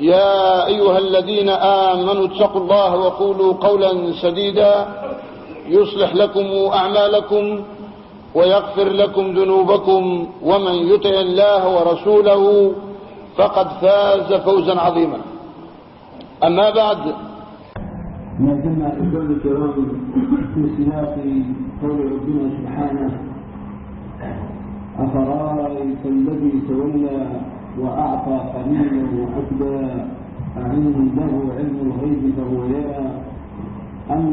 يا أيها الذين آمنوا اتقوا الله وقولوا قولا سديدا يصلح لكم أعمالكم ويغفر لكم ذنوبكم ومن يطع الله ورسوله فقد فاز فوزا عظيما. أما بعد. ما زلنا إخواني الكرام في سياق قول ربنا سبحانه أفرأيت الذي تولى وأعطى قليلا وأكدى أعنده علم الغيب فهو يرى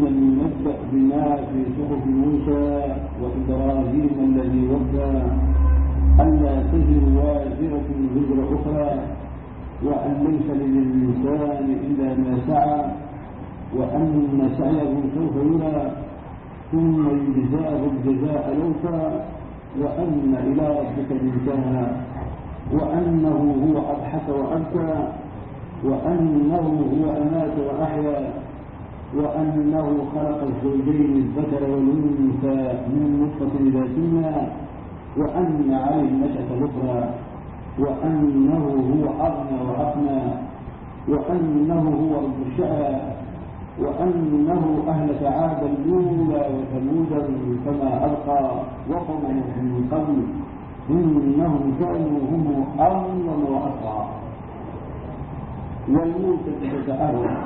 لم ينبأ بما في صحف موسى وإبراهيم الذي وفى ألا تزر وازرة وزر أخرى وأن ليس للإنسان إلا ما سعى وأن سعيه سوف يرى ثم يجزاه الجزاء الأوفى وأن إلى ربك المنتهى وأنه هو أضحك وأبكى وأنه هو أمات وأحيا وأنه خلق الزوجين الذكر والأنثى من نطفة إذا تمنى وأن عليه النشأة الأخرى وأنه هو أغنى وأقنى وأنه هو رب الشعرى وأنه أهلك عاد الأولى وثمودا فما ألقى وقومه من قبل. إنهم كانوا هم أظلم وأطغى والموت تتأهل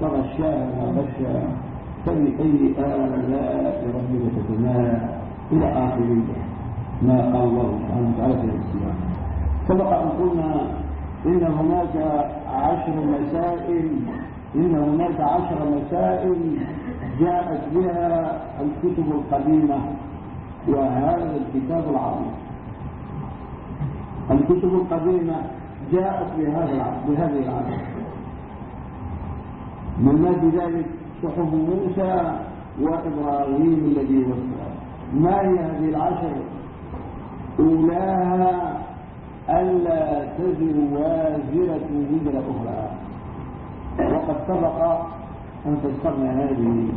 فغشاها ما غشى فبأي آلاء ربك تتمارى إلى آخر ما قال الله سبحانه وتعالى في الإسلام سبق أن قلنا إن هناك عشر مسائل إن هناك عشر مسائل جاءت بها الكتب القديمة وهذا الكتاب العظيم. الكتب القديمة جاءت بهذا بهذه العشر من أجل ذلك صحف موسى وإبراهيم الذي وفى ما هي هذه العشر؟ أولاها ألا تزر وازرة وزر أخرى. وقد سبق أن تذكرنا هذه.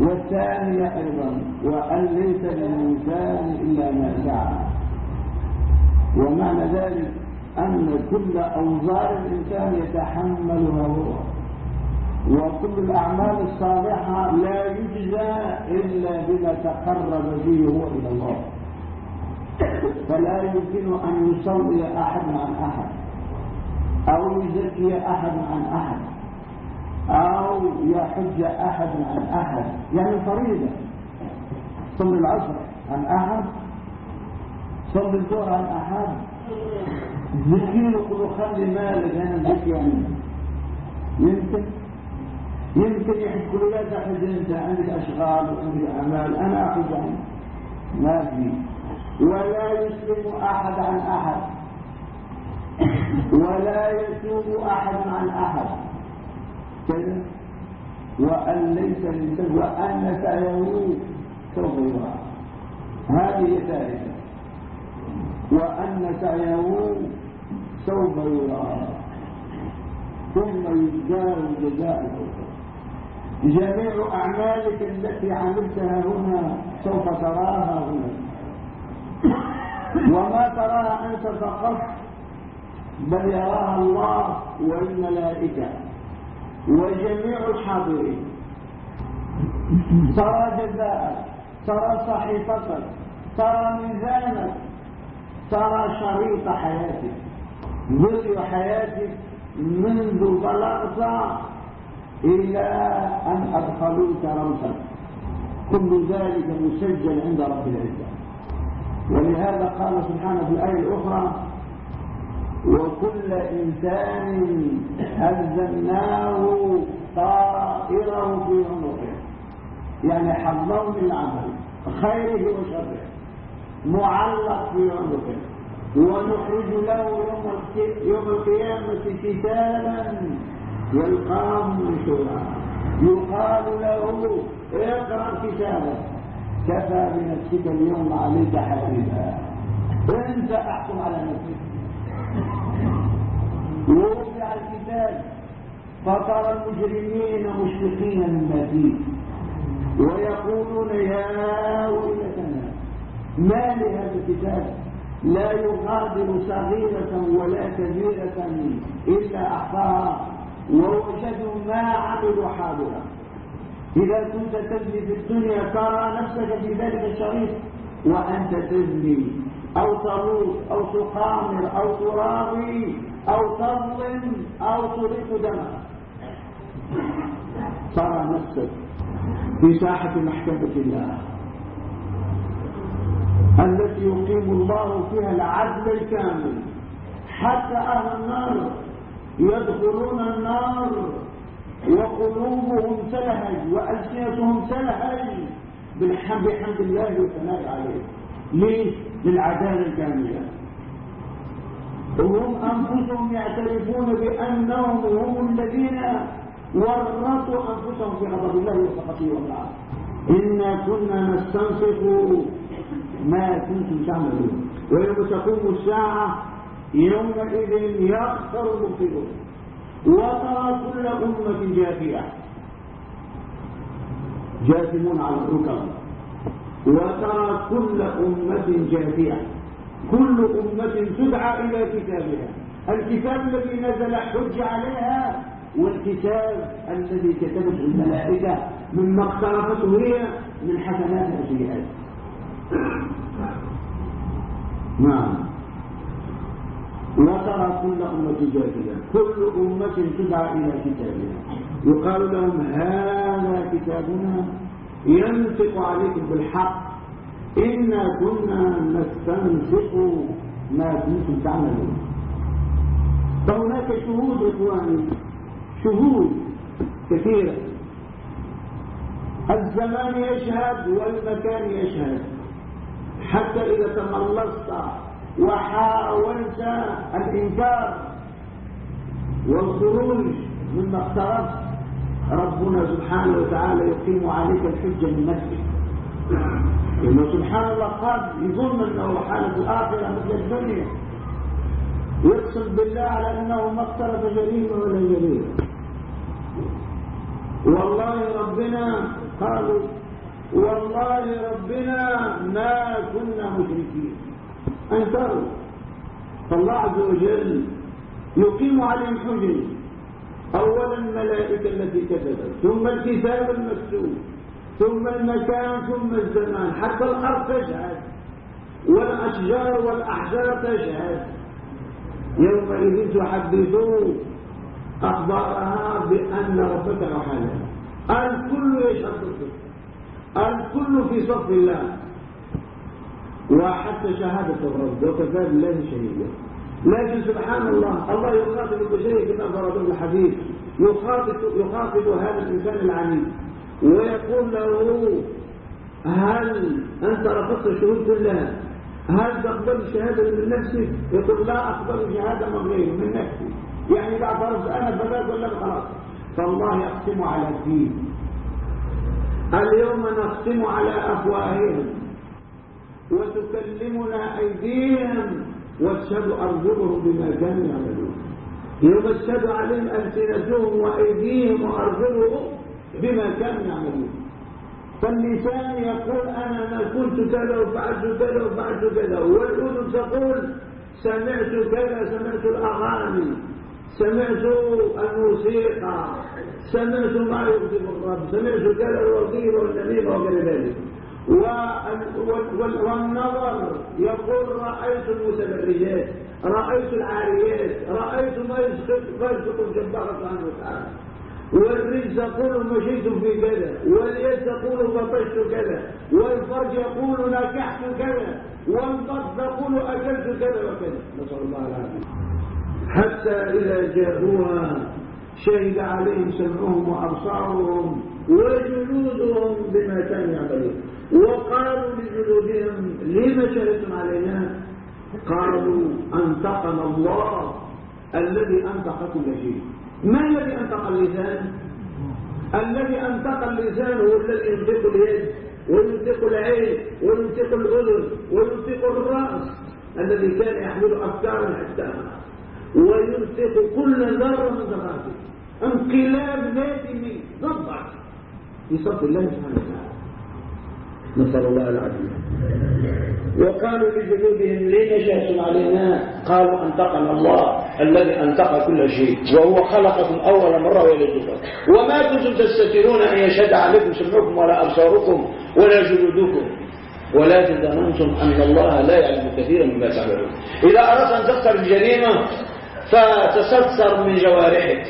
والثانية أيضا وأن ليس للإنسان إلا ما سعى ومعنى ذلك أن كل أوزار الإنسان يتحملها هو وكل الأعمال الصالحة لا يجزى إلا بما تقرب به هو إلى الله. فلا يمكن أن يصلي أحد عن أحد أو يزكي أحد عن أحد أو يحج أحد عن أحد. يعني فريضة. صلي العصر عن أحد صلي الظهر عن أحد ذكير قلوا خلي مالك أنا ذكي عنه يمكن يمكن يحب كل لا تحج أنت عندك أشغال وعندك أعمال. أنا أحج عنه ما في ولا يسلم أحد عن أحد. ولا يتوب أحد عن أحد. كذا. وأن ليس للبر وأن سوف يرى هذه ثالثة. وأن سعيه سوف يرى ثم يجزاه الجزاء جميع أعمالك التي عملتها هنا سوف تراها هنا. وما تراها أنت فقط بل يراها الله والملائكة وجميع الحاضرين. ترى جزاءك ترى صحيفتك ترى ميزانك ترى شريط حياتك ذل حياتك منذ بلغت إلى أن أدخلوك رمسا كل ذلك مسجل عند رب العزة. ولهذا قال سبحانه في الآية الأخرى وكل إنسان ألزمناه طائره في عنقه يعني حظه من العمل خيره وشره. معلق في عنقه ونخرج له يوم القيامة كتابا يلقاه منشورا. يقال له اقرأ كتابك. كفى بنفسك اليوم عليك حسيبا انت أحكم على نفسك. ووضع الكتاب. فترى المجرمين مشفقين مما فيه ويقولون يا ويلتنا ما لهذا الكتاب لا يغادر صغيرة ولا كبيرة إلا أحصاها ووجدوا ما عملوا حاضرا. إذا كنت تزني في الدنيا ترى نفسك في ذلك الشريف وأنت تزني أو تروح أو تقامر أو تراضي أو تظلم أو تريق دمك. ترى نفسك في ساحة محكمة الله. التي يقيم الله فيها العدل الكامل. حتى أهل النار يدخلون النار وقلوبهم سلهج وألسنتهم سلهج بالحمد بحمد الله والثناء عليه. ليه؟ للعدالة الكاملة. وهم أنفسهم يعترفون بأنهم هم الذين ورطوا أنفسهم في غضب الله وسخطه والنار إنا كنا نستنصف ما كنتم تعملون. ويوم تقوم الساعة يومئذ يخسر المبطلون وترى كل أمة جاثية. جاثمون على الركب. وترى كل أمة جاثية. كل أمة تدعى إلى كتابها. الكتاب الذي نزل حج عليها والكتاب الذي كتبته الملائكة مما اقترفته هي من حسنات وسيئات نعم. وترى كل أمة جاهلة. كل أمة تدعى إلى كتابها. يقال لهم هذا كتابنا ينطق عليكم بالحق. إنا كنا نستنطق ما كنتم تعملون. فهناك شهود إخواني. شهود كثيرة. الزمان يشهد والمكان يشهد. حتى إذا تملصت وحاولت الإنكار والخروج مما اقتربت ربنا سبحانه وتعالى يقيم عليك الحجة من نفسك إنه سبحان الله قد يظن أنه حالة الآخرة مثل الدنيا. يقسم بالله على أنه ما اقترب جريمة ولا جريمة. والله ربنا قالوا والله ربنا ما كنا مشركين. انكروا فالله عز وجل يقيم عليهم حجج اولا الملائكة التي كتبت ثم الكتاب المكتوب ثم المكان ثم الزمان. حتى الأرض تشهد والأشجار والأحجار تشهد. يومئذ تحدثوا أخبارها بأن ربك رحلها الكل يشهد. الكل في صف الله. وحتى شهادة الرب وكفى بالله شهيدا لكن سبحان الله الله يخاطب البشرية كما فرض الحديث يخاطب, يخاطب هذا الإنسان العنيد ويقول له هل أنت رفضت الشهود كلها هل تقبل الشهادة من نفسك؟ يقول لا أقبل شهادة من غيري من نفسي. يعني إذا اعترفت أنا فذاك ولا خلاص. فالله يقسم على الدين. اليوم نختم على أفواههم وتكلمنا أيديهم واشهد أرجلهم بما كانوا يعملون. يوم اشهد عليهم ألسنتهم وأيديهم وأرجلهم بما كانوا يعملون. فاللسان يقول أنا ما كنت كذا وفعلت كذا وفعلت كذا والأذن تقول سمعت كذا سمعت الأغاني. سمعت الموسيقى. سمعت ما يغضب الرب. سمعت كذا الوظيفه والنميمه وغير ذلك. والنظر يقول رأيت المتبرجات رأيت العاريات رأيت ما يسقط الجبار سبحانه وتعالى. والرجل تقول مشيت في كذا واليد تقول بطشت كذا والفرج يقول نكحت كذا والبط تقول أكلت كذا وكذا. نسأل الله العافية. حتى إذا جاءوها شهد عليهم سمعهم وأبصارهم وجلودهم بما كانوا يعملون. وقالوا لجلودهم لما شهدتم علينا؟ قالوا أنطقنا الله الذي أنطق كل شيء ما الذي أنطق اللسان؟ الذي أنطق اللسان هو الذي ينطق اليد وينطق العين وينطق الأذن وينطق الرأس الذي كان يحمل أفكارا حتى وينطق كل ذرة من ذراته انقلاب ذاتي ضبع بصف الله سبحانه وتعالى. نسأل الله العافية. وقالوا لجنودهم لين شهدتم علينا. قالوا أنطقنا الله الذي أنطق كل شيء وهو خلقكم أول مرة ويلدكم وما كنتم تستترون أن يشهد عليكم سمعكم ولا أبصاركم ولا جلودكم. ولكن ظننتم أن الله لا يعلم كثيرا مما تعملون. إذا أردت أن تختار الجريمة فتستفسر من جوارحك.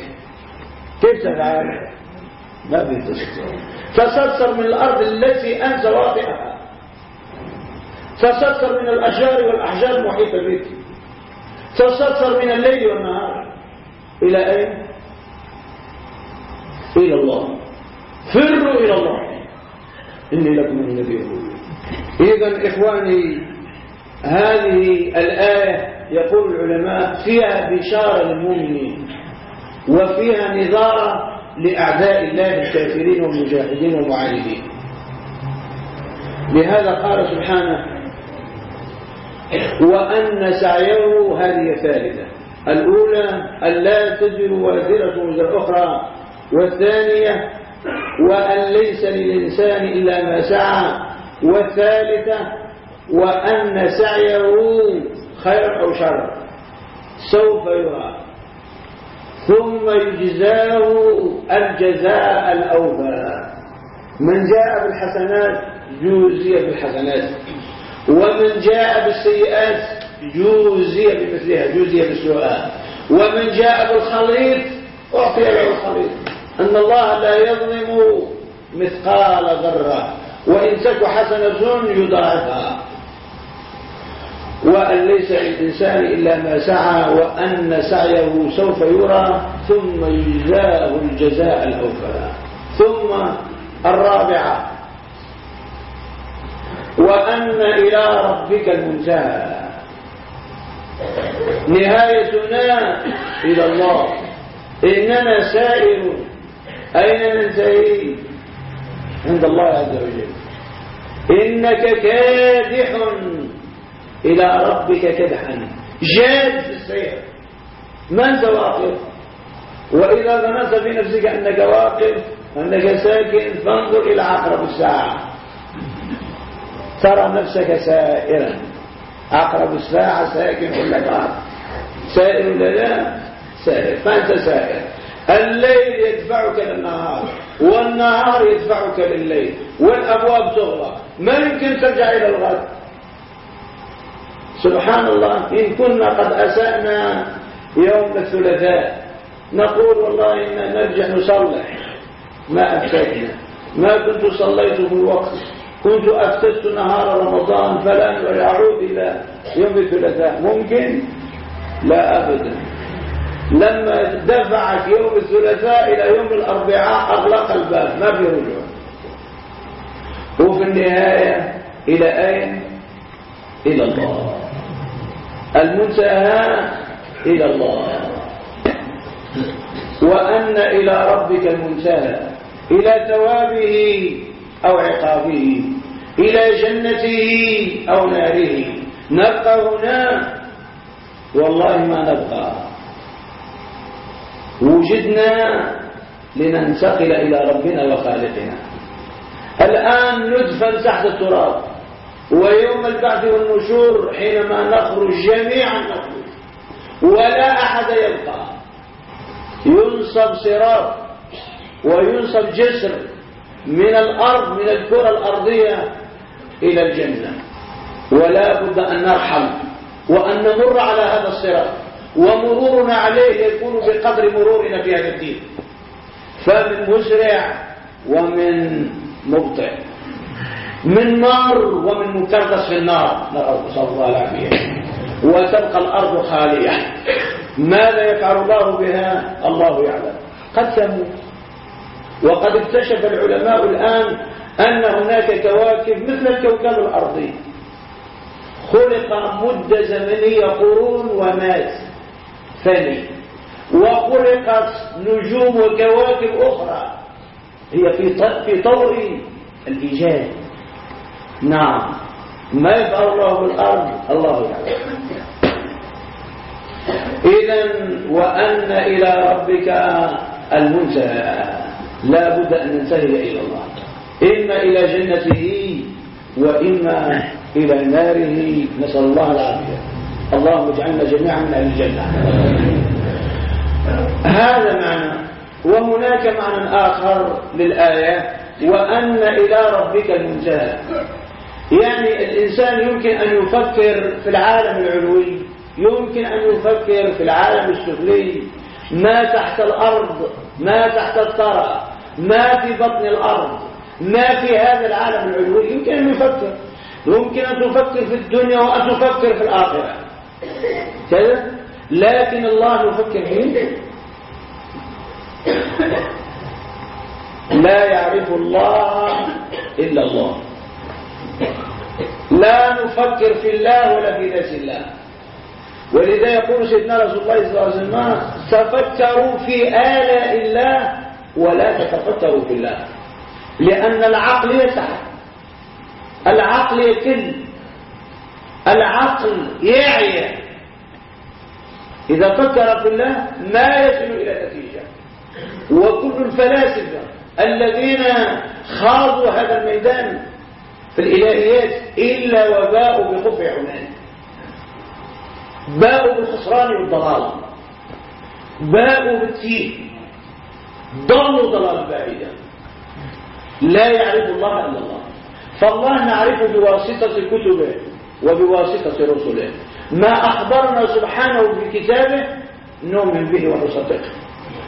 كيف تفعل؟ ما في تستفسر تستفسر من الأرض التي أنت واقعها تستفسر من الأشجار والأحجار المحيطة بك. تستفسر من الليل والنهار. إلى أين؟ إلى الله. فروا إلى الله. إني لكم نذير إذا إخواني هذه الآية يقول العلماء فيها بشارة للمؤمنين وفيها نظارة لأعداء الله الكافرين والمجاهدين والمعاندين لهذا قال سبحانه وأن سعيه هذه ثالثة الأولى أن لا تزر وازرة وزر أخرى والثانية وأن ليس للإنسان إلا ما سعى والثالثة وأن سعيه خير أو شر. سوف يرى. ثم يجزاه الجزاء الأوفى. من جاء بالحسنات جوزي بالحسنات. ومن جاء بالسيئات جوزي بمثلها جوزي بالسوءات ومن جاء بالخليط أعطي له الخليط. أن الله لا يظلم مثقال ذرة. وإن تك حسنة يضاعفها. وأن ليس للإنسان إلا ما سعى وأن سعيه سوف يرى ثم يجزاه الجزاء الأوفى. ثم الرابعة. وأن إلى ربك المنتهى. نهايتنا إلى الله. إننا سائر أين ننتهي؟ عند الله عز وجل. إنك كادح إلى ربك كدحا. جاد السير. ما أنت واقف وإذا ظننت في نفسك أنك واقف أنك ساكن فانظر إلى عقرب الساعة. ترى نفسك سائرا. عقرب الساعة ساكن ولا قاعد سائر ولا لا؟ سائر. فأنت سائر. الليل يدفعك للنهار والنهار يدفعك لليل والأبواب تغلق. ما يمكن ترجع إلى الغد؟ سبحان الله إن كنا قد أسأنا يوم الثلاثاء نقول والله إنا نرجع نصلح ما أفتدنا ما كنت صليت في الوقت. كنت أفتدت نهار رمضان فلن أعود إلى يوم الثلاثاء. ممكن؟ لا أبدا. لما دفعك يوم الثلاثاء إلى يوم الأربعاء أغلق الباب ما في رجوع. وفي النهاية إلى أين؟ إلى الله. المنتهى إلى الله. وأن إلى ربك المنتهى إلى ثوابه أو عقابه إلى جنته أو ناره. نبقى هنا؟ والله ما نبقى. وجدنا لننتقل إلى ربنا وخالقنا. الآن ندفن تحت التراب. ويوم البعث والنشور حينما نخرج جميعا نخرج. ولا أحد يبقى. ينصب صراط وينصب جسر من الأرض من الكرة الأرضية إلى الجنة. ولا بد أن نرحل وأن نمر على هذا الصراط. ومرورنا عليه يكون بقدر مرورنا في هذا الدين. فمن مسرع ومن مبطئ من نار ومن مكرس في النار. نسأل الله العافية وتبقى الأرض خالية. ماذا يفعل الله بها؟ الله يعلم. قد تموت وقد اكتشف العلماء الآن أن هناك كواكب مثل الكوكب الأرضي. خلق مدة زمنية قرون ومات ثاني. وخلقت نجوم وكواكب أخرى. هي في في طور الإيجاد. نعم. ما يفعل الله بالأرض الله يعلم. إذا وأن إلى ربك المنتهى. لا بد أن ننتهي إلى الله. إما إلى جنته وإما إلى ناره. نسأل الله العافية. اللهم اجعلنا جميعا من أهل الجنة. هذا معنى. وهناك معنى آخر للآية. وأن إلى ربك المنتهى. يعني الإنسان يمكن أن يفكر في العالم العلوي يمكن أن يفكر في العالم السفلي. ما تحت الأرض ما تحت الثرى ما في بطن الأرض ما في هذا العالم العلوي. يمكن أن يفكر. يمكن أن تفكر في الدنيا وأن تفكر في الآخرة. كذا؟ لكن الله يفكر فيه لا يعرف الله إلا الله. لا نفكر في الله ولا في ذات الله. ولذا يقول سيدنا رسول الله صلى الله عليه وسلم تفكروا في آلاء الله ولا تتفكروا في الله. لأن العقل يسعى. العقل يكل. العقل يعي. إذا فكر في الله ما يصل إلى نتيجة. وكل الفلاسفة الذين خاضوا هذا الميدان في الإلهيات إلا وباءوا بخفع عنان باءوا بالخسران والضلال. باءوا بالتيه ضلوا ضلالا بعيدا لا يعرف الله إلا الله. فالله نعرفه بواسطة كتبه وبواسطة رسله. ما أخبرنا سبحانه بكتابه نؤمن به ونصدقه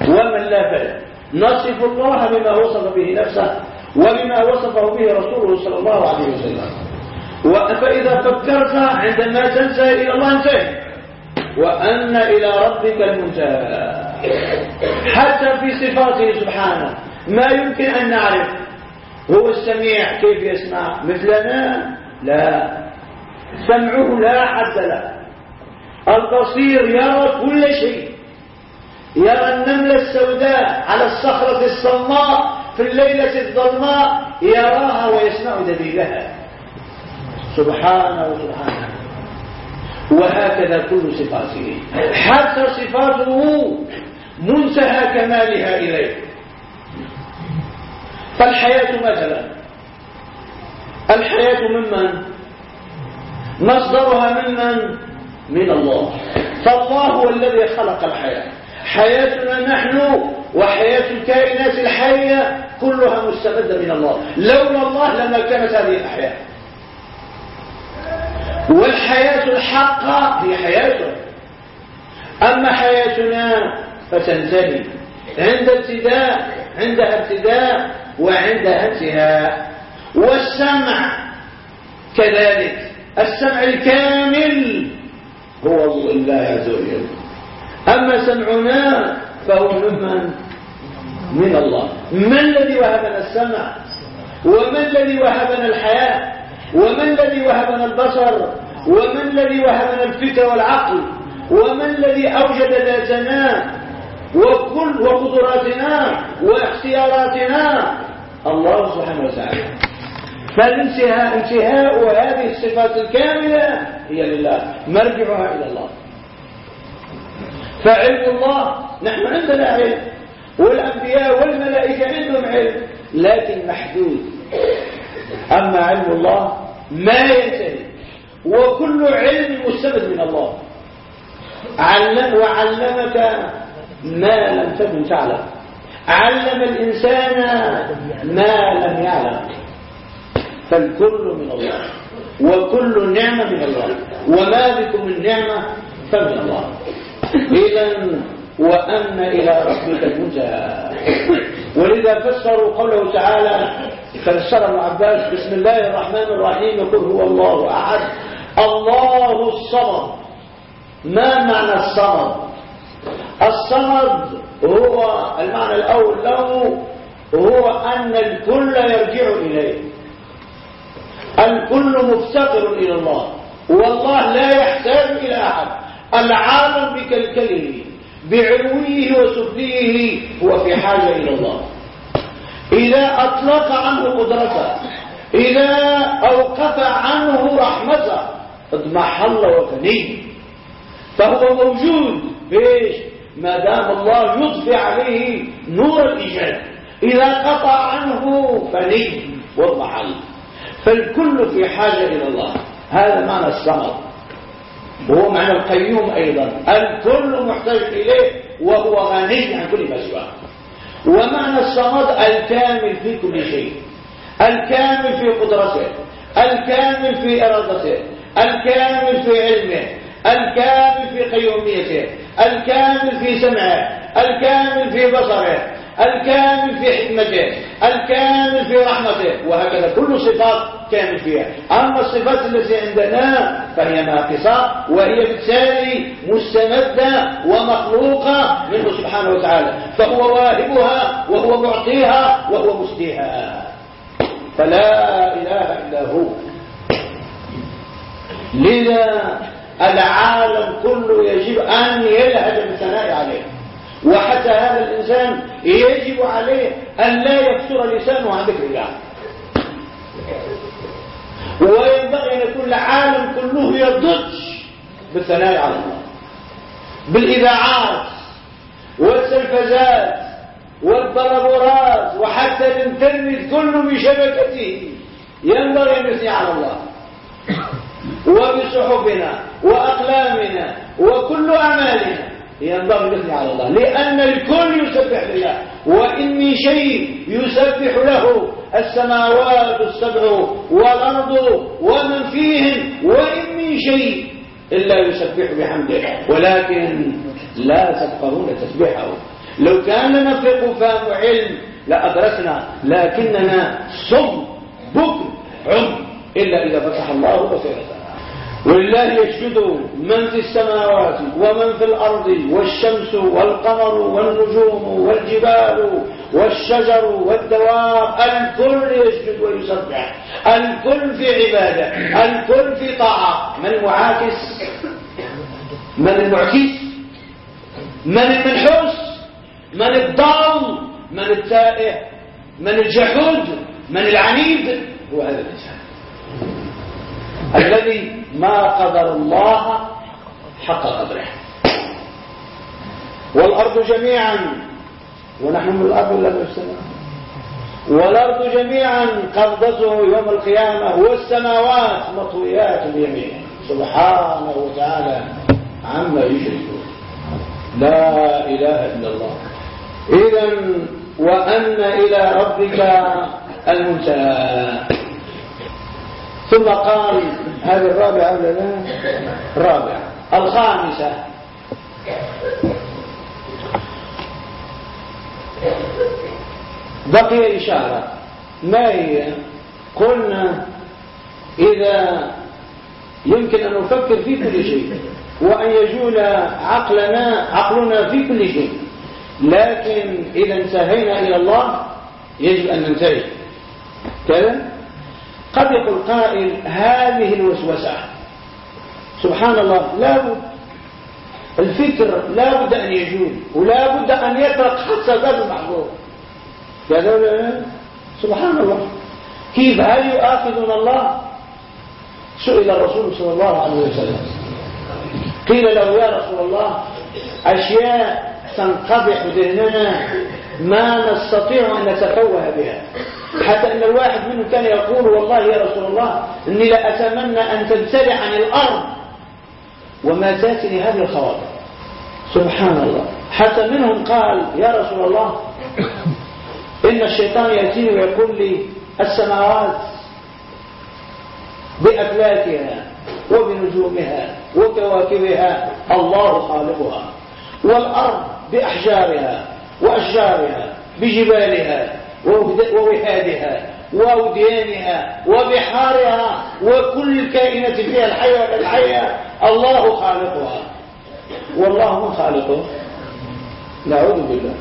ومن لا فلا نصف الله بما وصف به نفسه. وبما وصفه به رسوله صلى الله عليه وسلم. فإذا فكرت عندما تنسى إلى الله انتهي وأن إلى ربك المنتهى. حتى في صفاته سبحانه. ما يمكن أن نعرف. هو السميع كيف يسمع؟ مثلنا؟ لا. سمعه لا حد له. البصير يرى كل شيء. يرى النملة السوداء على الصخرة الصماء في الليلة الظلماء يراها ويسمع دليلها. سبحانه وسبحانه وهكذا كل صفاته. حتى صفاته منتهى كمالها إليه. فالحياة مثلا. الحياة ممن؟ مصدرها ممن؟ من الله. فالله هو الذي خلق الحياة. حياتنا نحن وحياة الكائنات الحية كلها مستمدة من الله. لولا الله لما كانت هذه الحياة والحياة الحقة هي حياته أما حياتنا فتنتهي. عند ابتداء عندها ابتداء وعندها انتهاء. والسمع كذلك. السمع الكامل هو الله عز وجل. أما سمعنا فهو ممن من الله. من الذي وهبنا السمع؟ ومن الذي وهبنا الحياة؟ ومن الذي وهبنا البصر ومن الذي وهبنا الفكر والعقل؟ ومن الذي أوجد ذاتنا؟ وكل وقدراتنا؟ واختياراتنا؟ الله سبحانه وتعالى. فالانتهاء انتهاء هذه الصفات الكاملة هي لله مرجعها إلى الله. فعلم الله نحن عندنا علم والأنبياء والملائكة عندهم علم لكن محدود. أما علم الله ما ينتهي. وكل علم مستمد من الله. علم وعلمك ما لم تكن تعلم. علم الإنسان ما لم يعلم. فالكل من الله وكل نعمة من الله. وما بكم من نعمة فمن الله. إذا وأن إلى ربك المنتهى ولذا فسروا قوله تعالى فسر ابن عباس بسم الله الرحمن الرحيم يقول هو الله أحد. الله الصمد. ما معنى الصمد؟ الصمد هو المعنى الأول له هو أن الكل يرجع إليه. الكل مفتقر إلى الله. والله لا يحتاج إلى أحد. العالم بكلكله بعلويه وسفليه هو في حاجة إلى الله. إذا أطلق عنه قدرته إذا أوقف عنه رحمته اضمحل وفني فهو موجود بيش ما دام الله يضفي عليه نور الإيجاد. إذا قطع عنه فني واضمحل. فالكل في حاجة إلى الله. هذا معنى الصمد. وهو معنى القيوم أيضا. الكل محتاج إليه وهو غني عن كل ما سواه. ومعنى الصمد الكامل في كل شيء. الكامل في قدرته. الكامل في إرادته. الكامل في علمه. الكامل في قيوميته. الكامل في سمعه. الكامل في بصره. الكامل في حكمته الكامل في رحمته وهكذا كل صفات كامل فيها. أما الصفات التي عندنا فهي ناقصة وهي بالتالي مستمدة ومخلوقة منه سبحانه وتعالى. فهو واهبها وهو معطيها وهو مسديها. فلا إله إلا هو. لذا العالم كله يجب أن يلهج بالثناء عليه. وحتى هذا الإنسان يجب عليه أن لا يكسر لسانه عن ذكر الله. وينبغي أن يكون العالم كله يضج بالثناء على الله. بالإذاعات والتلفزات والبرابورات وحتى الانترنت كله بشبكته ينبغي أن يثني على الله. وبصحفنا وأقلامنا وكل أعمالنا. ينبغي الإثم على الله. لأن الكل يسبح لله وإن من شيء يسبح له السماوات السبع والأرض ومن فيهن وإن من شيء إلا يسبح بحمده. ولكن لا تفقهون تسبيحه. لو كان لنا فقه فهم علم لأدركنا لكننا صم بكر عم إلا إذا فتح الله بصيرته ولله يسجد من في السماوات ومن في الأرض والشمس والقمر والنجوم والجبال والشجر والدواب. الكل يسجد ويسبح الكل في عبادة. الكل في طاعة. من المعاكس من المعكس؟ من المنحوس؟ من الضال؟ من التائه؟ من الجحود؟ من العنيد؟ هو هذا الإنسان. الذي ما قدر الله حق قدره. والأرض جميعا ونحن من الأرض ولا من والأرض جميعا قبضته يوم القيامة والسماوات مطويات بيمينه سبحانه وتعالى عما يشركون. لا إله إلا الله. إذا وأن إلى ربك المنتهى. ثم قال هذه الرابعة ولا لا؟ الرابعة. الخامسة. بقي إشارة. ما هي؟ قلنا إذا يمكن أن نفكر في كل شيء وأن يجول عقلنا عقلنا في كل شيء. لكن إذا انتهينا إلى الله يجب أن ننتهي. كذا؟ قد يقول قائل هذه الوسوسة. سبحان الله لا بد الفكر لا بد أن يجول ولا بد أن يترك حتى باب المحظور. كذا سبحان الله. كيف؟ هل يؤاخذنا الله؟ سئل الرسول صلى الله عليه وسلم. قيل له يا رسول الله أشياء تنقبح ذهننا ما نستطيع أن نتفوه بها. حتى أن الواحد منهم كان يقول والله يا رسول الله إني لأتمنى أن تبتلع عن الأرض وما تاتني هذه الخواطر. سبحان الله. حتى منهم قال يا رسول الله إن الشيطان يأتيني ويقول لي السماوات بأفلاكها وبنجومها وكواكبها الله خالقها والأرض بأحجارها وأشجارها بجبالها ووهادها وأوديانها وبحارها وكل الكائنات فيها الحية الحية الله خالقها. والله من خالقه. نعوذ بالله.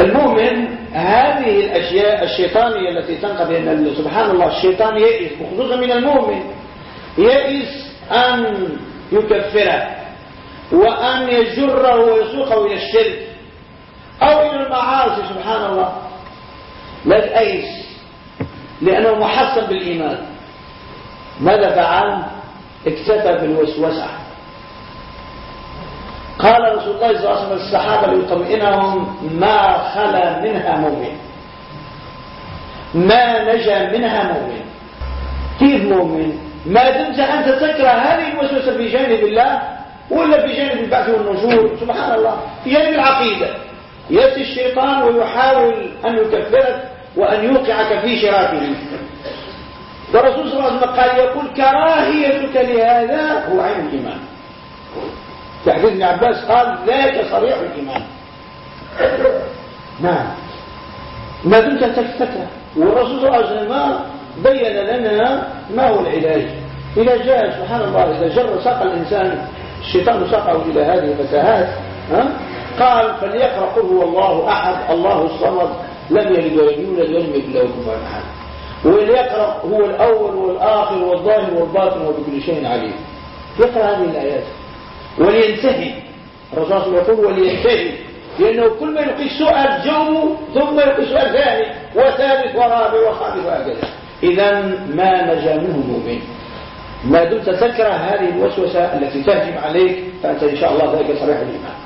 المؤمن هذه الأشياء الشيطانية التي تنقضي أن سبحان الله الشيطان يئس وخصوصا من المؤمن يئس أن يكفره. وأن يجره ويسوقه إلى الشرك أو إلى المعاصي سبحان الله. لا تأيس لأنه محصن بالإيمان. ماذا فعل؟ اكتفى بالوسوسة قال رسول الله صلى الله عليه وسلم للصحابة ليطمئنهم ما خلا منها مؤمن. ما نجا منها مؤمن. كيف مؤمن؟ ما دمت أنت تكره هذه الوسوسة في جانب الله؟ ولا في جانب البعث والنشور. سبحان الله جانب العقيدة. يأتي الشيطان ويحاول أن يكفرك وأن يوقعك في شراكه والرسول صلى الله عليه وسلم قال يقول كراهيتك لهذا هو عين الإيمان. في حديث ابن عباس قال ذاك صريح الإيمان. نعم. ما دمت تكفته والرسول صلى الله عليه وسلم بين لنا ما هو العلاج. إذا جاء سبحان الله إذا جر ساق الإنسان الشيطان ساقه إلى هذه المتاهات ها؟ قال فليقرأ قل هو الله أحد الله الصمد لم يلد ولم يولد ولم يكن له كفوا أحد. وليقرأ هو الأول والآخر والظاهر والباطن وبكل شيء عليم. يقرأ هذه الآيات. ولينتهي. الرسول صلى الله عليه وسلم يقول ولينتهي. لأنه كل ما يلقي سؤال جو ثم يلقي سؤال ثاني وثالث ورابع وخامس وهكذا. إذا ما نجا منه مؤمن. ما دمت تكره هذه الوسوسة التي تهجم عليك فأنت إن شاء الله ذلك صريح الإيمان.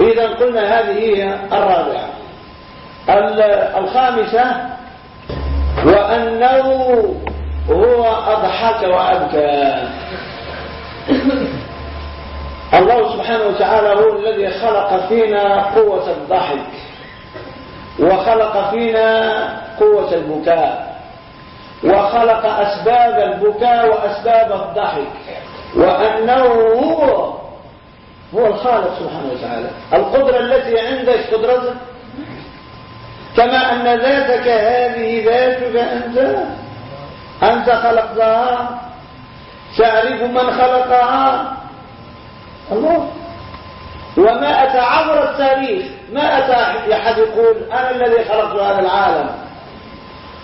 إذا قلنا هذه هي الرابعة. الخامسة وأنه هو أضحك وأبكى. الله سبحانه وتعالى هو الذي خلق فينا قوة الضحك وخلق فينا قوة البكاء. وخلق أسباب البكاء وأسباب الضحك وأنه هو هو الخالق سبحانه وتعالى. القدرة التي عندك قدرتك كما أن ذاتك هذه ذاتك أنت أنت خلقتها تعرف من خلقها. الله. وما أتى عبر التاريخ ما أتى أحد يقول أنا الذي خلقت هذا العالم.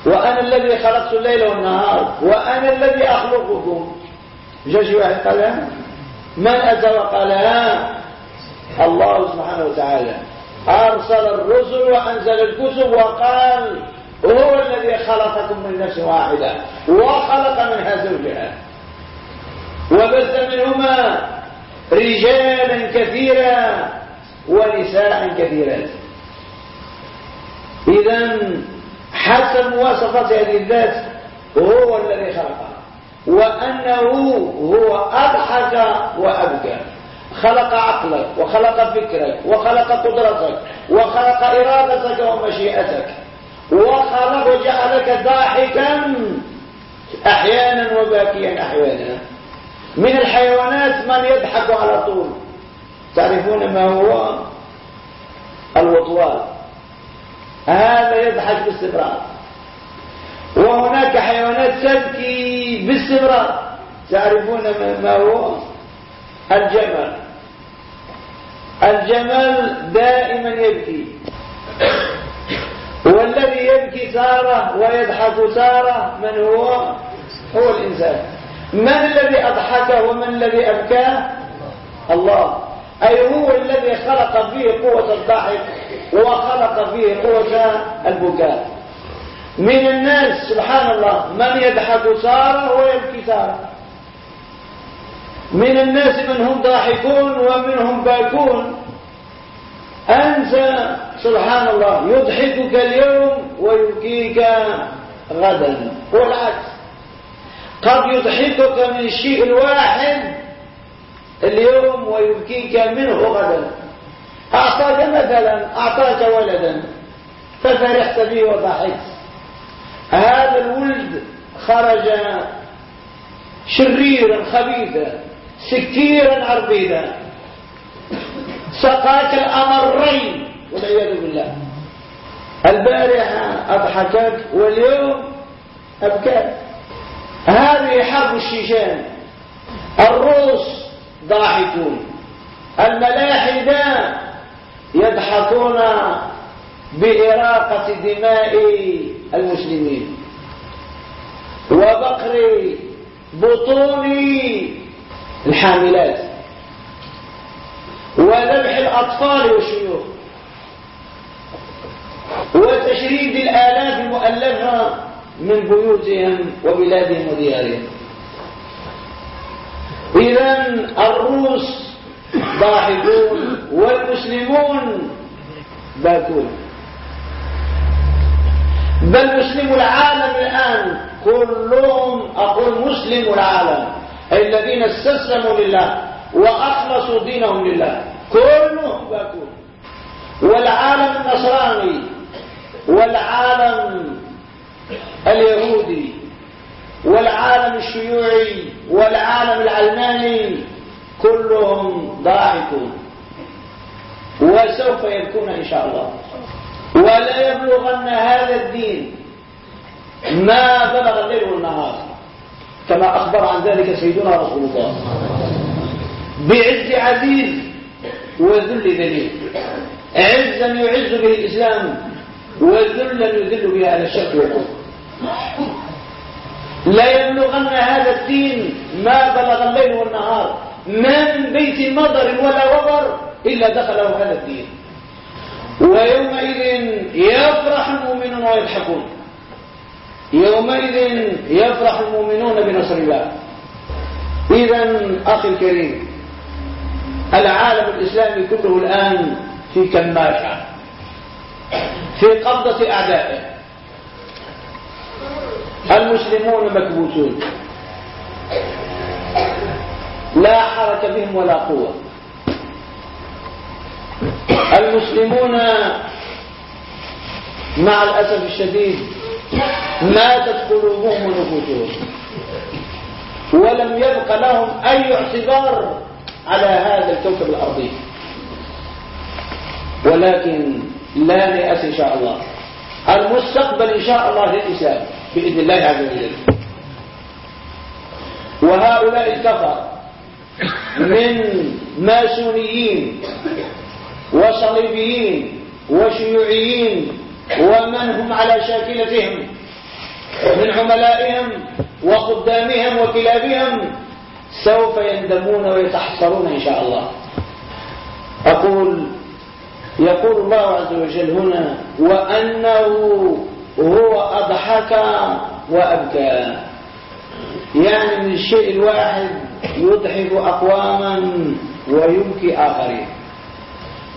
وأنا الذي خلقت الليل والنهار وأنا الذي أخلقكم. جاء واحد قال من أتى وقال الله سبحانه وتعالى. أرسل الرسل وأنزل الكتب وقال هو الذي خلقكم من نفس واحدة وخلق منها زوجها. وبث منهما رجالا كثيرا ونساء كثيرات إذا حسب مواصفات هذه الذات هو الذي خلقها. وأنه هو أضحك وأبكى. خلق عقلك وخلق فكرك وخلق قدرتك وخلق إرادتك ومشيئتك. وخلق وجعلك ضاحكا أحيانا وباكيا أحيانا. من الحيوانات من يضحك على طول. تعرفون ما هو؟ الوطوال. هذا يضحك باستمرار. وهناك حيوانات تبكي باستمرار. تعرفون ما هو؟ الجمل. الجمل دائما يبكي. والذي يبكي تارة ويضحك تارة من هو؟ هو الإنسان. من الذي أضحكه ومن الذي أبكاه؟ الله. أي هو الذي خلق فيه قوة الضحك. وخلق فيه قوة البكاء. من الناس سبحان الله من يضحك تارة ويبكي تارة من الناس من هم ضاحكون ومنهم باكون. أنت سبحان الله يضحكك اليوم ويبكيك غدا. والعكس. قد يضحكك من الشيء الواحد اليوم ويبكيك منه غدا. أعطاك مثلا أعطاك ولدا ففرحت به وضحكت هذا الولد خرج شريرا خبيثا سكيرا عربيدا سقاك الأمرين والعياذ بالله. البارحة أضحكت واليوم أبكت. هذه حرب الشيشان. الروس ضاحكون. الملاحدة يضحكون بإراقة دماء المسلمين. وبقر بطون الحاملات. وذبح الأطفال والشيوخ. وتشريد الآلاف المؤلفة من بيوتهم وبلادهم وديارهم. إذا الروس ضاحكون والمسلمون. باكون بل مسلم العالم الآن كلهم أقول مسلم العالم. أي الذين استسلموا لله وأخلصوا دينهم لله. كلهم باكون والعالم النصراني والعالم اليهودي والعالم الشيوعي والعالم العلماني كلهم ضاحكون. وسوف يبكون إن شاء الله. ولا يبلغن هذا الدين. ما بلغ الليل والنهار كما أخبر عن ذلك سيدنا رسول الله. بعز عزيز وذل ذليل عزا يعز به الإسلام وذلا يذل به على الشرك والكفر. لا يبلغن هذا الدين. ما بلغ الليل والنهار. ما من بيت مضر ولا وبر إلا دخله هذا الدين. ويومئذ يفرح المؤمنون ويضحكون. يومئذ يفرح المؤمنون بنصر الله. إذا أخي الكريم العالم الإسلامي كله الآن في كماشة في قبضة أعدائه. المسلمون مكبوتون. لا حركة بهم ولا قوة. المسلمون مع الأسف الشديد ماتت قلوبهم ونفوسهم. ولم يبق لهم أي اعتبار على هذا الكوكب الأرضي. ولكن لا نيأس إن شاء الله. المستقبل إن شاء الله للإسلام بإذن الله عز وجل. وهؤلاء الكفر من ماسونيين وصليبيين وشيوعيين ومن هم على شاكلتهم؟ من عملائهم وخدامهم وكلابهم. سوف يندمون ويتحصرون إن شاء الله. أقول يقول الله عز وجل هنا وأنه هو أضحك وأبكى. يعني من الشيء الواحد يضحك أقواما ويبكي آخرين.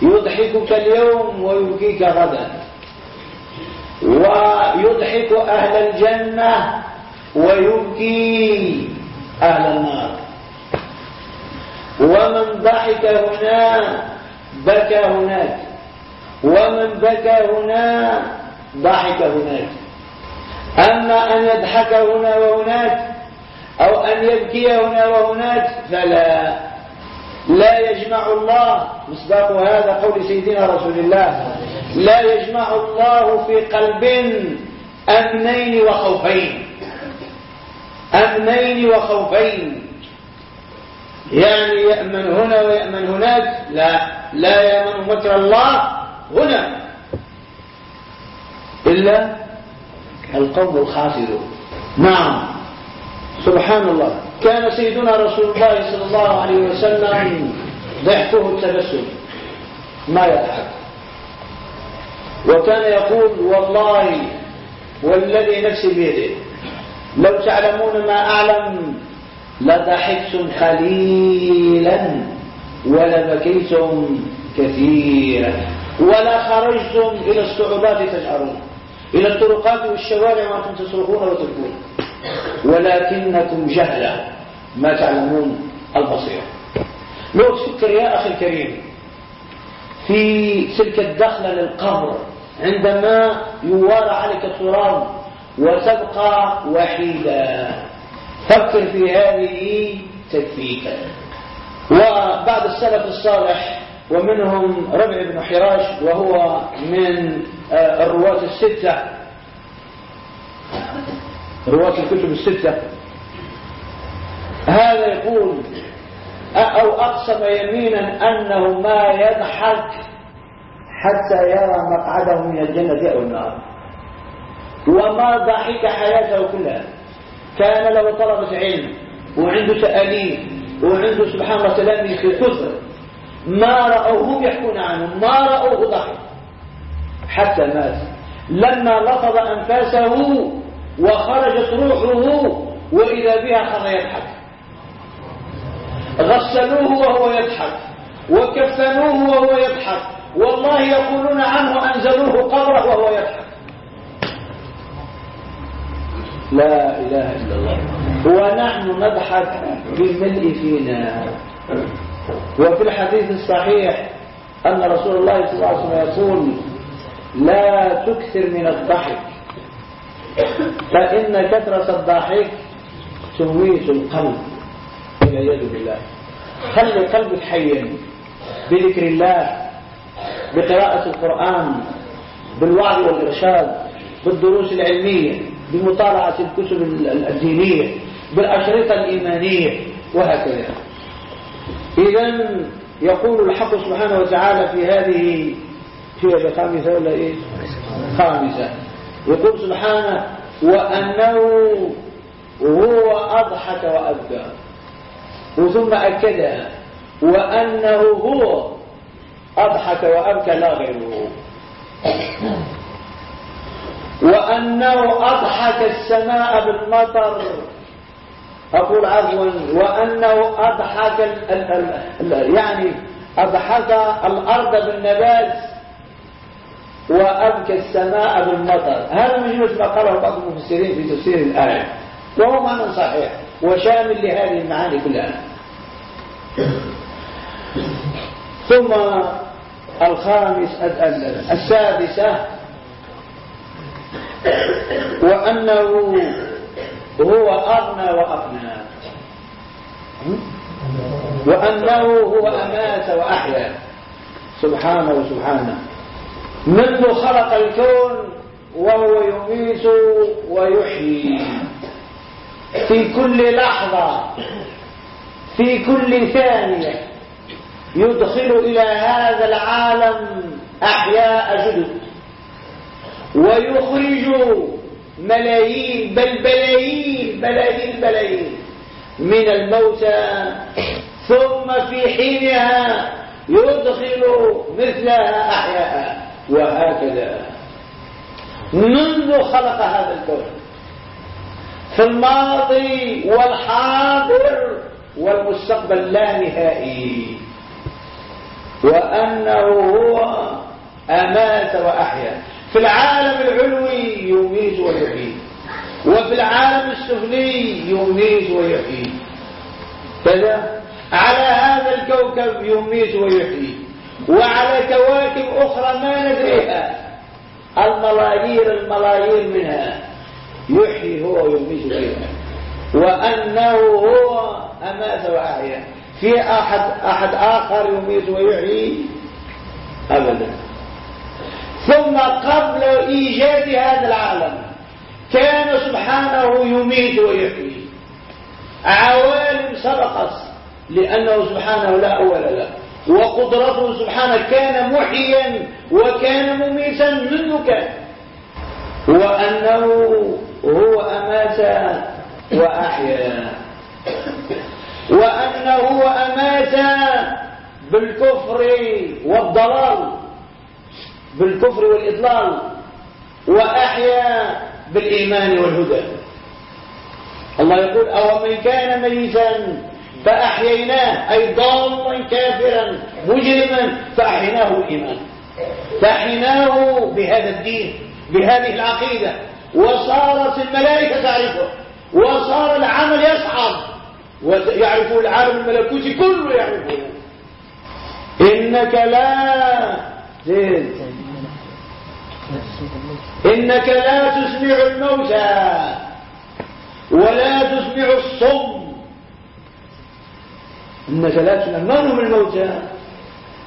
يضحكك اليوم ويبكيك غدا. ويضحك أهل الجنة ويبكي أهل النار. ومن ضحك هنا بكى هناك. ومن بكى هنا ضحك هناك. أما أن يضحك هنا وهناك أو أن يبكي هنا وهناك فلا. لا يجمع الله مصداق هذا قول سيدنا رسول الله لا يجمع الله في قلب أمنين وخوفين. أمنين وخوفين. يعني يأمن هنا ويأمن هناك لا. لا يأمن مكر الله هنا. إلا القوم الخاسرون. نعم. سبحان الله كان سيدنا رسول الله صلى الله عليه وسلم ضحكه التبسم. ما يضحك. وكان يقول والله والذي نفسي بيده لو تعلمون ما أعلم لضحكتم قليلا ولبكيتم كثيرا ولا خرجتم إلى الصعوبات تجأرون إلى الطرقات والشوارع وأنتم تصرخون وتبكون ولكنكم جهلة ما تعلمون البصيرة. لو تفكر يا أخي الكريم في تلك الدخلة للقبر عندما يوارى عليك التراب وتبقى وحيدا فكر في هذه تكفيك وبعد السلف الصالح ومنهم ربع بن حراش وهو من آه، الرواة الستة. رواة الكتب الستة. هذا يقول أو أقسم يمينا أنه ما يضحك حتى يرى مقعده من الجنة أو النار. وما ضحك حياته كلها. كان له طلبة علم وعنده تأليم وعنده سبحان الله تلاميذ في كثر ما رأوه يحكون عنه ما رأوه ضحك. حتى مات. لما لفظ أنفاسه وخرجت روحه وإذا بها خر يضحك. غسلوه وهو يضحك. وكفنوه وهو يضحك. والله يقولون عنه أنزلوه قبره وهو يضحك. لا إله إلا الله. ونحن نضحك بالملء فينا. وفي الحديث الصحيح أن رسول الله صلى الله عليه وسلم يقول لا تكثر من الضحك. فإن كثرة الضحك تميت القلب والعياذ بالله. خلي قلبك حيا بذكر الله بقراءة القرآن بالوعظ والإرشاد بالدروس العلمية بمطالعة الكتب الدينية بالأشرطة الإيمانية وهكذا. إذا يقول الحق سبحانه وتعالى في هذه هي خامسة ولا إيه؟ خامسة. يقول سبحانه وأنه هو أضحك وأبكى. وثم أكدها وأنه هو أضحك وأبكى لا غيره. وأنه أضحك السماء بالمطر. أقول عفوا وأنه أضحك يعني أضحك الأرض بالنبات. وأبكى السماء بالمطر. هذا جملة ما قاله بعض المفسرين في تفسير الآية. وهو معنى صحيح. وشامل لهذه المعاني كلها. ثم الخامس السادسة وأنه هو أغنى وأغنى. وأنه هو أمات وأحيا. سبحانه وسبحانه. منذ خلق الكون وهو يميت ويحيي. في كل لحظة في كل ثانية يدخل إلى هذا العالم أحياء جدد. ويخرج ملايين بل بلايين بلايين بلايين من الموتى. ثم في حينها يدخل مثلها أحياء. وهكذا. منذ خلق هذا الكون. في الماضي والحاضر والمستقبل لا نهائي. وأنه هو أمات وأحيا. في العالم العلوي يميت ويحيي وفي العالم السفلي يميت ويحيي كذا. على هذا الكوكب يميت ويحيي وعلى كواكب أخرى ما ندريها. الملايير الملايير منها. يحيي هو ويميت ويحيي وأنه هو أمات وأحيا في أحد, أحد آخر يميت ويحيي أبدا. ثم قبل إيجاد هذا العالم كان سبحانه يميت ويحيي. عوالم سبقت لأنه سبحانه لا أول له. وقدرته سبحانه كان محيا وكان مميتا منذ كان وأنه هو أمات وأحيا. وأنه أمات بالكفر والضلال بالكفر والإضلال وأحيا بالإيمان والهدى. الله يقول أو من كان ميتا فأحييناه أي ضالا كافرا مجرما فأحيناه الإيمان فأحيناه بهذا الدين بهذه العقيدة. وصارت الملائكة تعرفه. وصار العمل يصعد. ويعرف العالم الملكوتي كله يعرفه. إنك لا زين. إنك لا تسمع الموتى. ولا تسمع الصم. تسمع من هم الموتى.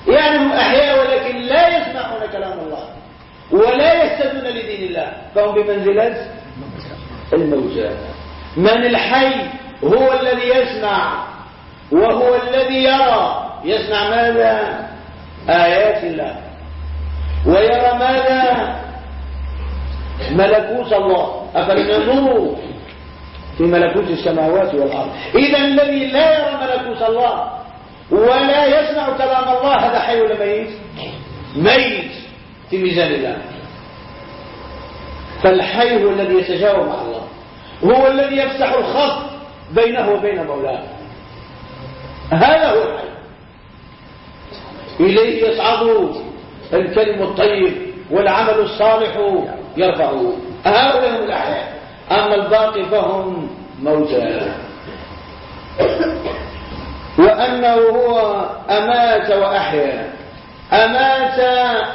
يعني هم أحياء ولكن لا يسمعون كلام الله ولا يهتدون لدين الله. فهم بمنزلة الموتى. من الحي هو الذي يسمع وهو الذي يرى. يسمع ماذا؟ آيات الله. ويرى ماذا؟ ملكوت الله. أفلم ينظروا في ملكوت السماوات والأرض. إذا الذي لا يرى ملكوت الله ولا يسمع كلام الله هذا حي ولا ميت؟ ميت في ميزان الله. فالحي هو الذي يتجاوب مع الله. هو الذي يفسح الخط بينه وبين مولاه. هذا هو الحي. إليه يصعد الكلم الطيب والعمل الصالح يرفعه. هؤلاء هم الأحياء. أما الباقي فهم موتى وأنه هو أمات وأحيا. أمات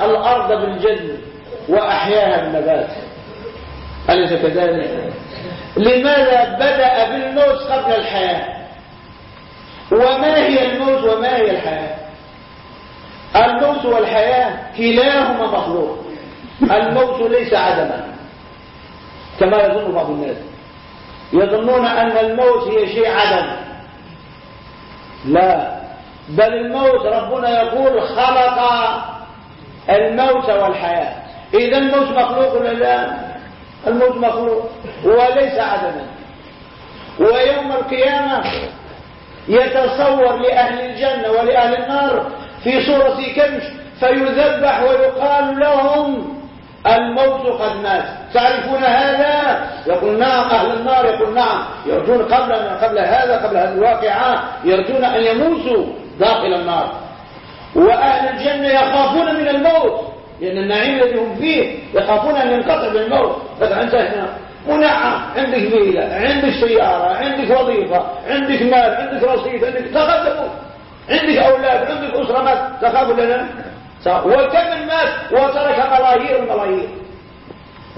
الأرض بالجد وأحياها بالنبات أليس كذلك؟ لماذا بدأ بالموت قبل الحياة؟ وما هي الموت وما هي الحياة؟ الموت والحياة كلاهما مخلوق. الموت ليس عدما. كما يظن بعض الناس. يظنون أن الموت هي شيء عدم. لا. بل الموت ربنا يقول خلق الموت والحياة. إذا الموت مخلوق لا؟ الموت مخلوق. وليس عدما. ويوم القيامة يتصور لأهل الجنة ولأهل النار في صورة كبش فيذبح ويقال لهم الموت قد مات. تعرفون هذا؟ يقول نعم أهل النار يقول نعم. يرجون قبل قبل هذا قبل هذه الواقعة يرجون أن يموتوا داخل النار. وأهل الجنة يخافون من الموت لأن النعيم الذي هم فيه يخافون أن ينقطع بالموت. مثلا أنت هنا. منعم. عندك فيلا عندك سيارة عندك وظيفة عندك مال عندك رصيد عندك تخاف تموت عندك أولاد عندك أسرة مات تخاف ولا وكم مات وترك ملايير الملايير.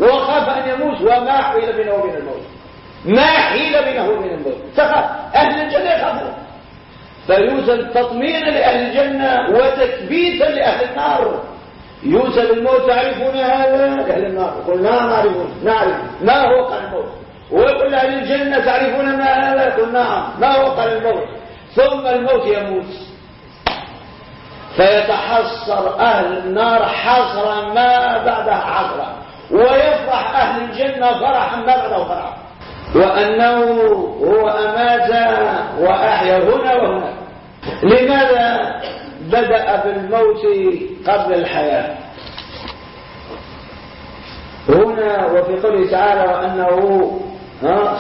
وخاف أن يموت وما حيل بينه وبين الموت. ما حيل بينه وبين الموت. فخاف. أهل الجنة يخافون. فيوزن تطمينا لأهل الجنة وتثبيتا لأهل النار. يوزن الموت تعرفون هذا أهل النار. يقول نعم نعرفون نعرف ما هو قال الموت. ويقول أهل الجنة تعرفون ما هذا؟ يقول نعم. ما هو قال الموت؟ ثم الموت يموت. فيتحسر أهل النار حسرا ما بعدها حسرا ويفرح أهل الجنة فرحا ما بعده فرحا وأنه هو أمات وأحيا هنا وهنا. لماذا بدأ بالموت قبل الحياة؟ هنا وفي قوله تعالى وأنه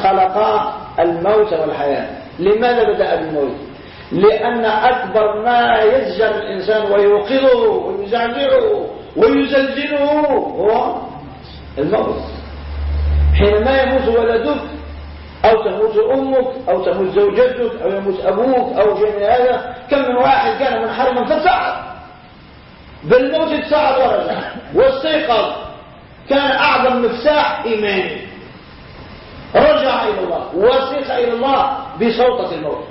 خلق الموت والحياة. لماذا بدأ بالموت؟ لأن أكبر ما يزجر الإنسان ويوقظه ويزعزعه ويزلزله هو الموت حينما يموت ولدك أو تموت أمك أو تموت زوجتك أو يموت أبوك أو شيء من هذا كم من واحد كان منحرما فتصعد بالموت تصعد ورجع. واستيقظ كان أعظم مفتاح إيماني. رجع إلى الله. وسيق إلى الله بصوتة الموت.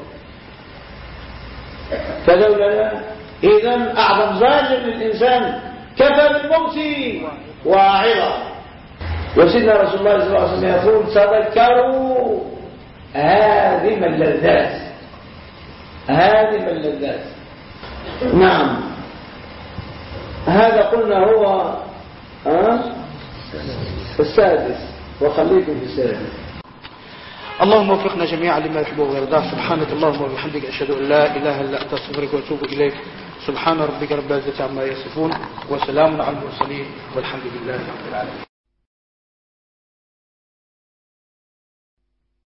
كذا ولا لا إذا أعظم زاجر للإنسان كفى بالموت. واعظا وسيدنا رسول الله صلى الله عليه وسلم يقول تذكروا هادم اللذات هادم اللذات نعم. هذا قلنا هو أه؟ السادس. وخليكم في السادس. اللهم وفقنا جميعا لما يحب ويرضاه سبحانك اللهم وبحمدك أشهد أن لا إله إلا أنت أستغفرك وأتوب إليك. سبحان ربك رب العزة عما يصفون. وسلام على المرسلين. والحمد لله رب العالمين.